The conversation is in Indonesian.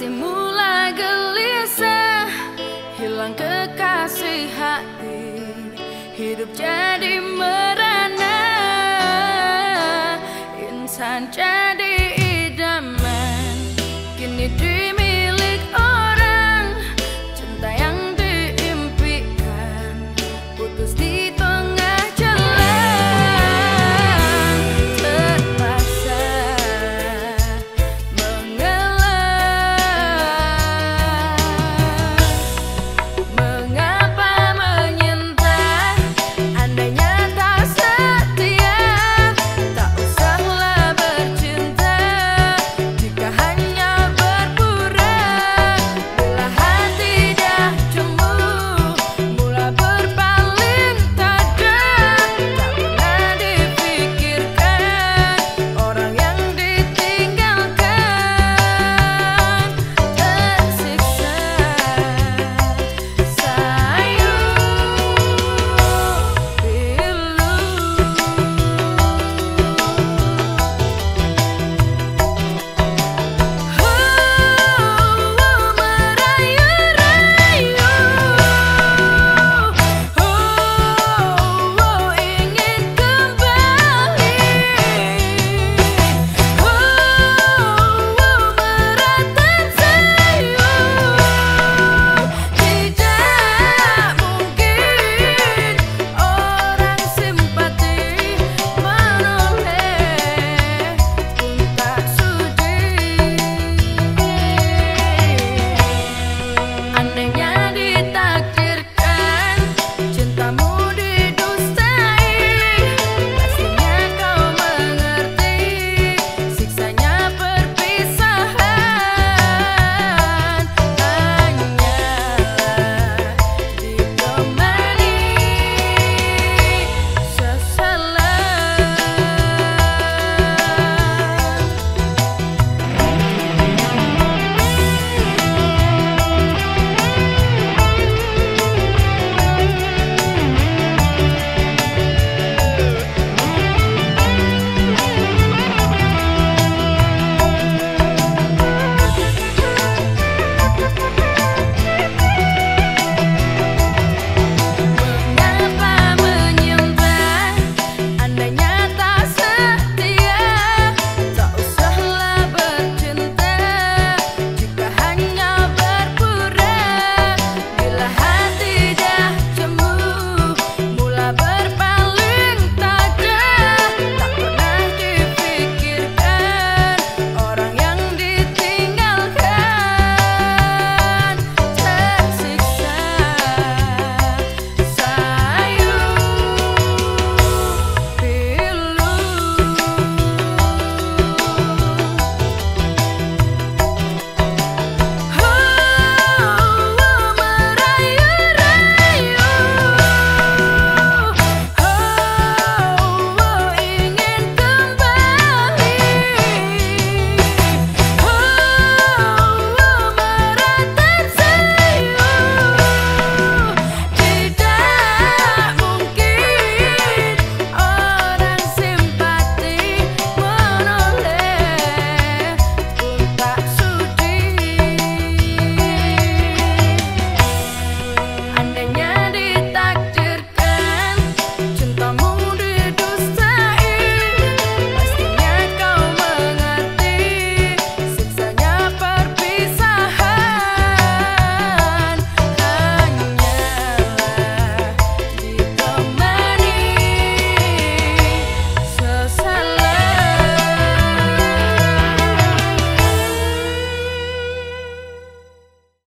hati mula gelisah Hilang kekasih hati. Hidup jadi merana Insan jadi idaman. Kini diri